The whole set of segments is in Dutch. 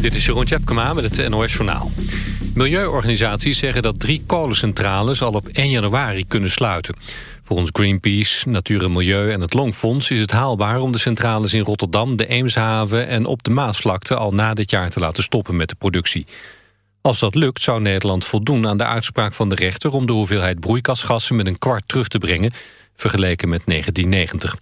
Dit is Jeroen Tjepkema met het NOS Journaal. Milieuorganisaties zeggen dat drie kolencentrales al op 1 januari kunnen sluiten. Volgens Greenpeace, Natuur en Milieu en het Longfonds is het haalbaar om de centrales in Rotterdam, de Eemshaven en op de Maasvlakte al na dit jaar te laten stoppen met de productie. Als dat lukt zou Nederland voldoen aan de uitspraak van de rechter om de hoeveelheid broeikasgassen met een kwart terug te brengen, vergeleken met 1990.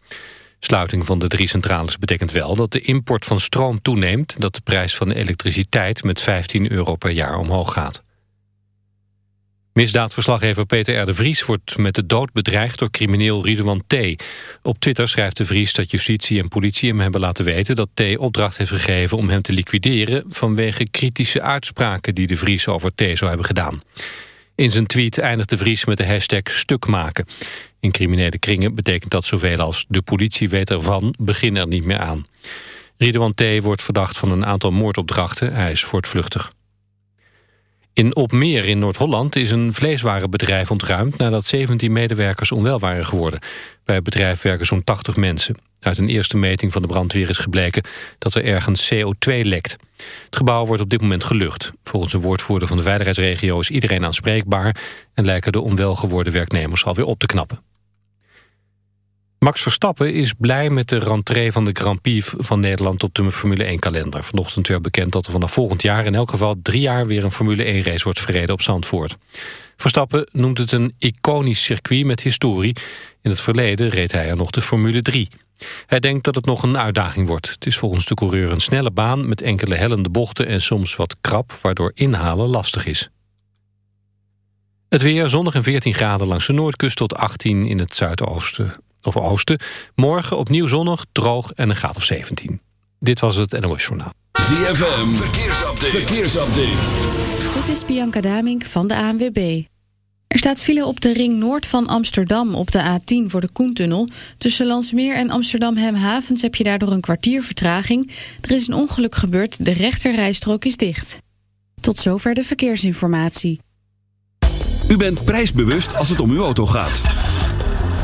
Sluiting van de drie centrales betekent wel dat de import van stroom toeneemt... dat de prijs van de elektriciteit met 15 euro per jaar omhoog gaat. Misdaadverslaggever Peter R. de Vries wordt met de dood bedreigd door crimineel Ridwan T. Op Twitter schrijft de Vries dat justitie en politie hem hebben laten weten... dat T. opdracht heeft gegeven om hem te liquideren... vanwege kritische uitspraken die de Vries over T. zou hebben gedaan. In zijn tweet eindigt de Vries met de hashtag stuk maken. In criminele kringen betekent dat zoveel als de politie weet ervan, begin er niet meer aan. Ridwan T. wordt verdacht van een aantal moordopdrachten. Hij is voortvluchtig. In Opmeer in Noord-Holland is een vleeswarenbedrijf ontruimd... nadat 17 medewerkers onwel waren geworden. Bij het bedrijf werken zo'n 80 mensen. Uit een eerste meting van de brandweer is gebleken dat er ergens CO2 lekt. Het gebouw wordt op dit moment gelucht. Volgens een woordvoerder van de veiligheidsregio is iedereen aanspreekbaar... en lijken de onwel geworden werknemers alweer op te knappen. Max Verstappen is blij met de rentree van de Grand Prix van Nederland op de Formule 1-kalender. Vanochtend werd bekend dat er vanaf volgend jaar in elk geval drie jaar weer een Formule 1-race wordt verreden op Zandvoort. Verstappen noemt het een iconisch circuit met historie. In het verleden reed hij er nog de Formule 3. Hij denkt dat het nog een uitdaging wordt. Het is volgens de coureur een snelle baan met enkele hellende bochten en soms wat krap, waardoor inhalen lastig is. Het weer zonnig en 14 graden langs de noordkust tot 18 in het zuidoosten of oosten. Morgen opnieuw zonnig, droog en een graad of 17. Dit was het NOS Journaal. ZFM, verkeersupdate. verkeersupdate. Dit is Bianca Damink van de ANWB. Er staat file op de ring noord van Amsterdam op de A10 voor de Koentunnel. Tussen Landsmeer en Amsterdam-Hemhavens heb je daardoor een kwartier vertraging. Er is een ongeluk gebeurd, de rechterrijstrook is dicht. Tot zover de verkeersinformatie. U bent prijsbewust als het om uw auto gaat.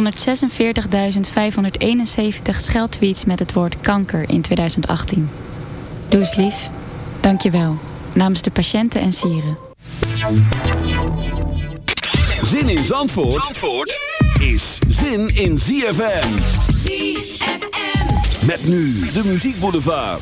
146.571 scheldtweets met het woord kanker in 2018. Doe eens lief. Dank je wel. Namens de patiënten en sieren. Zin in Zandvoort, Zandvoort is zin in ZFM. ZFM. Met nu de muziekboulevard.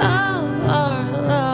Of our love,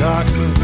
darkness.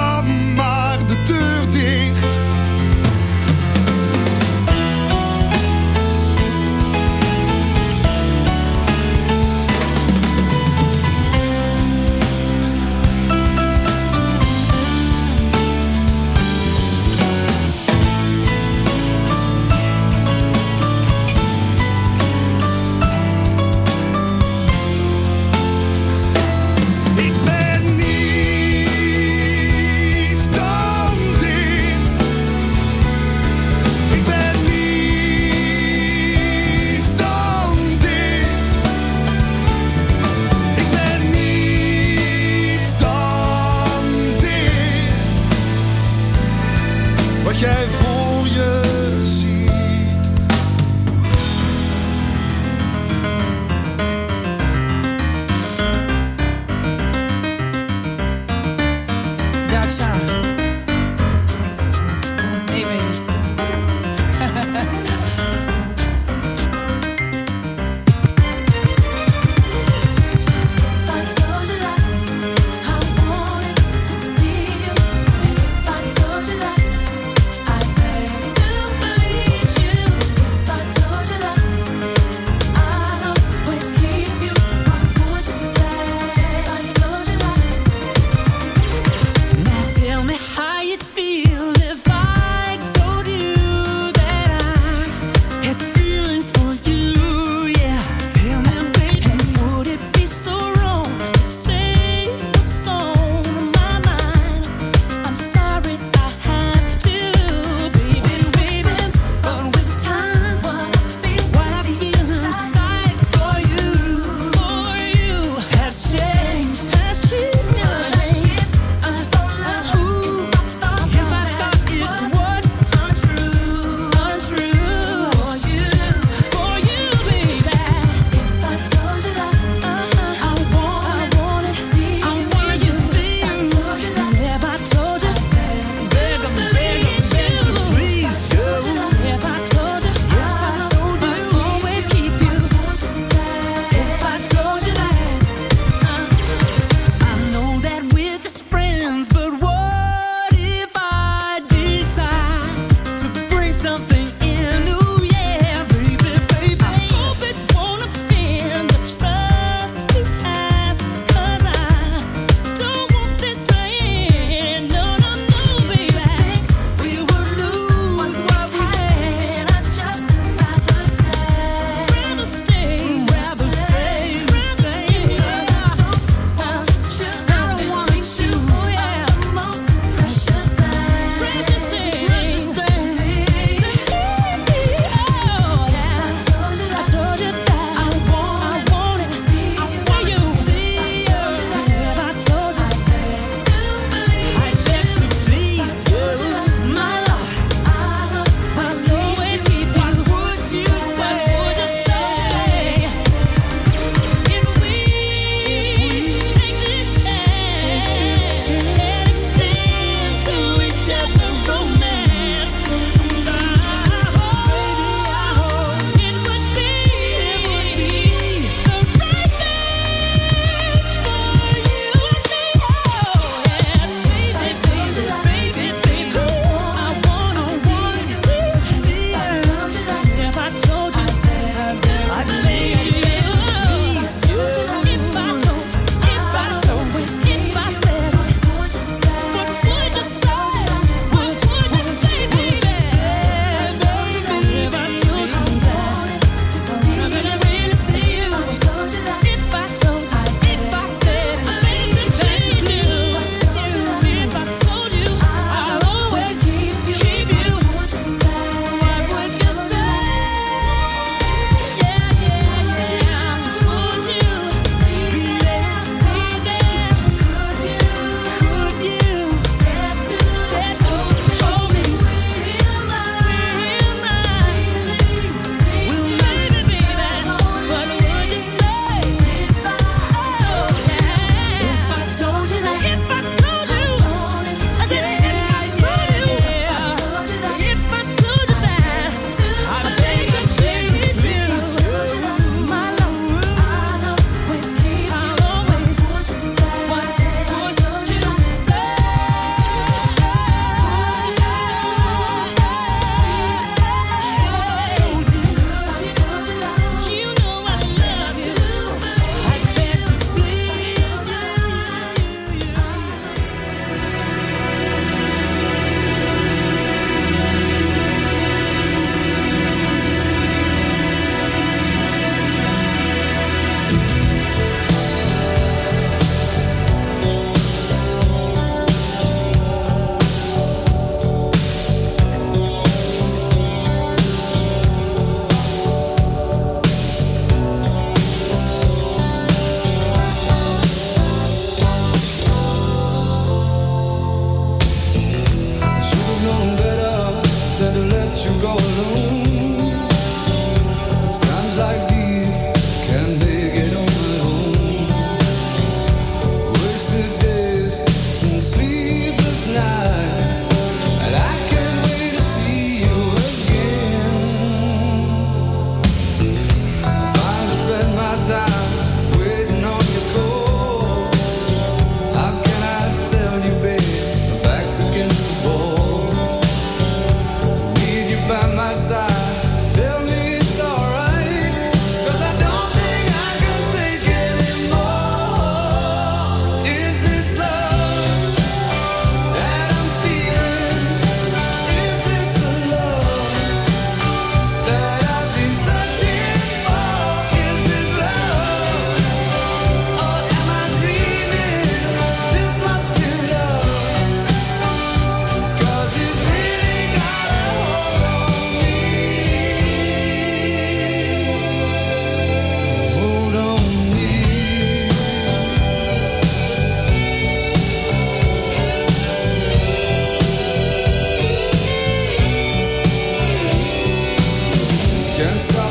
Can't stop.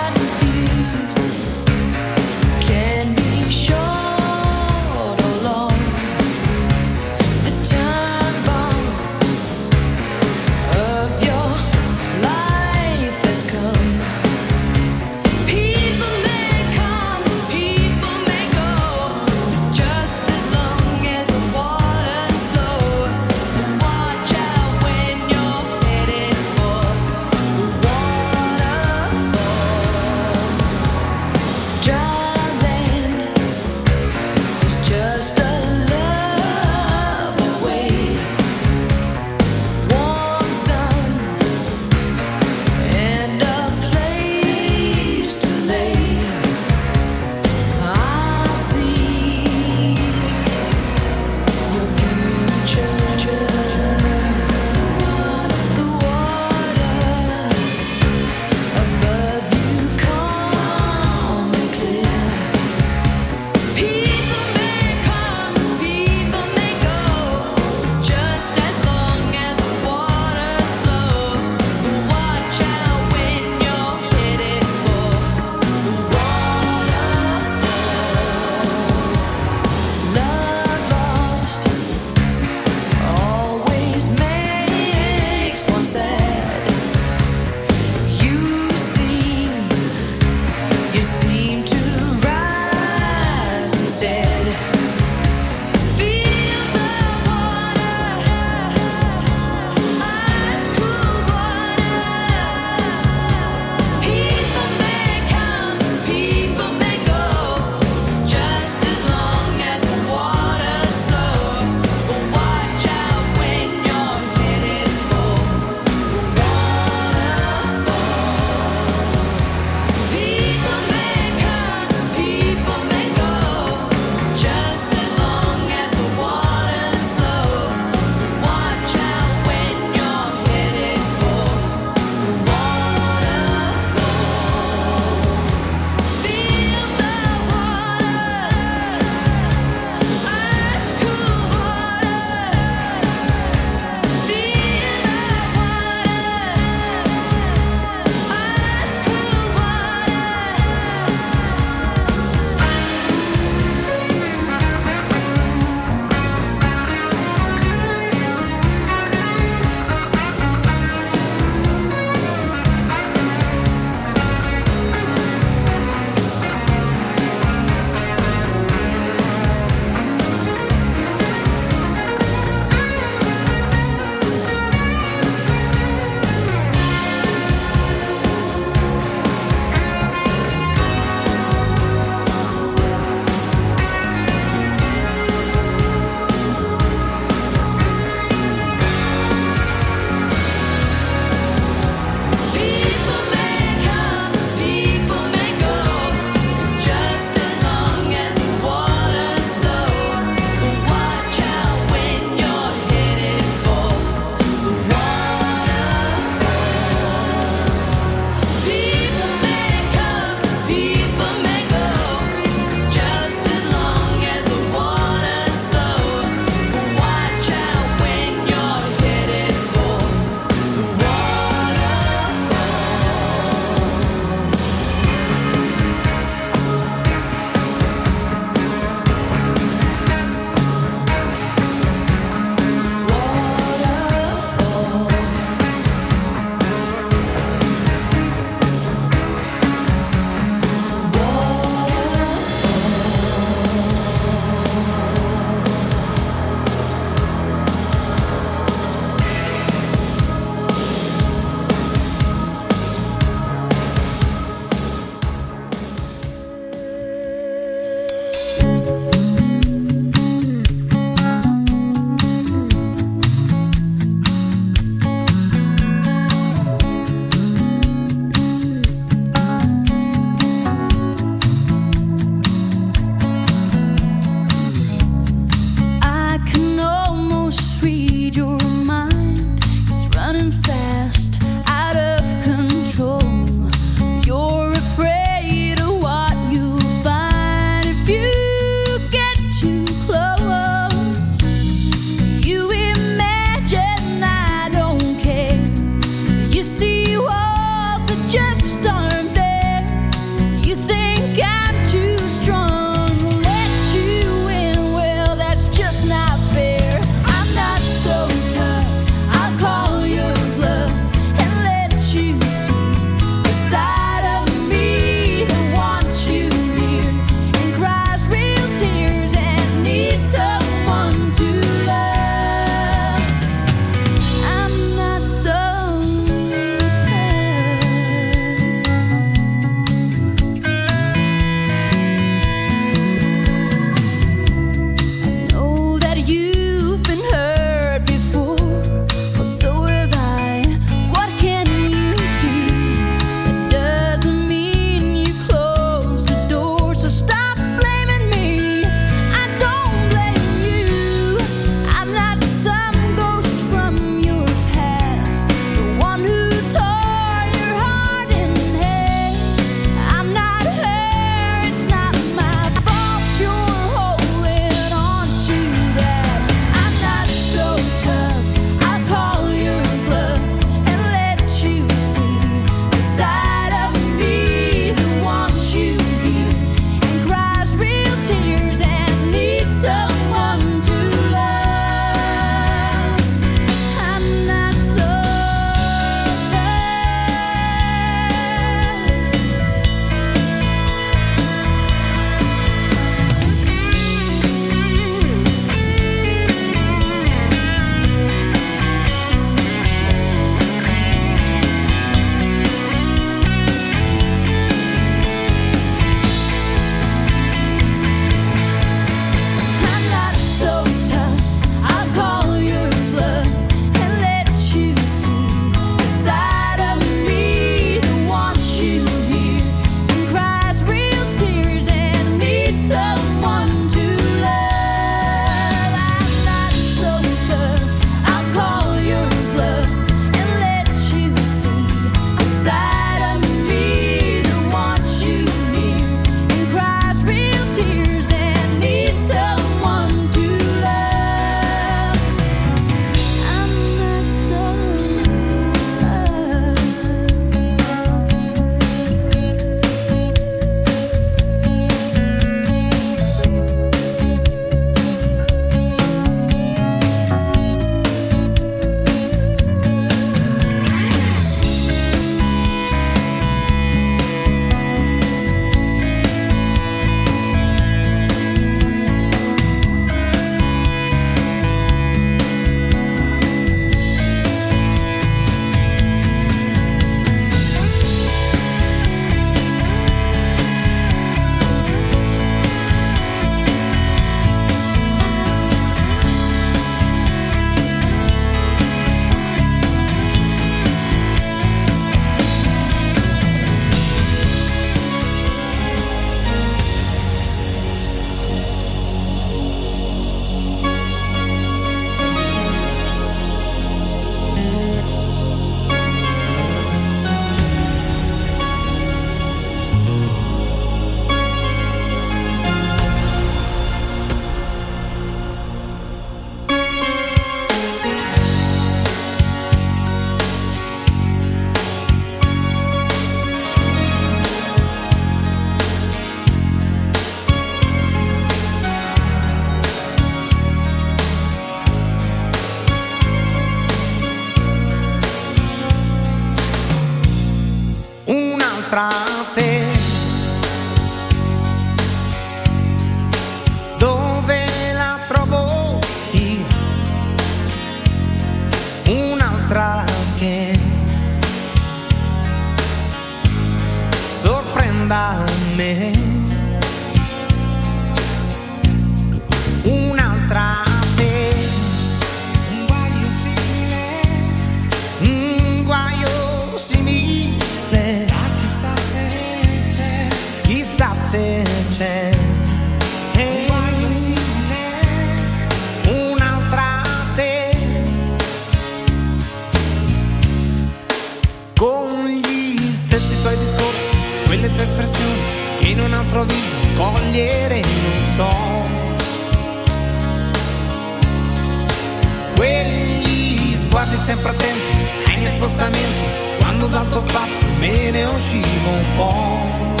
lots of men else she won't fall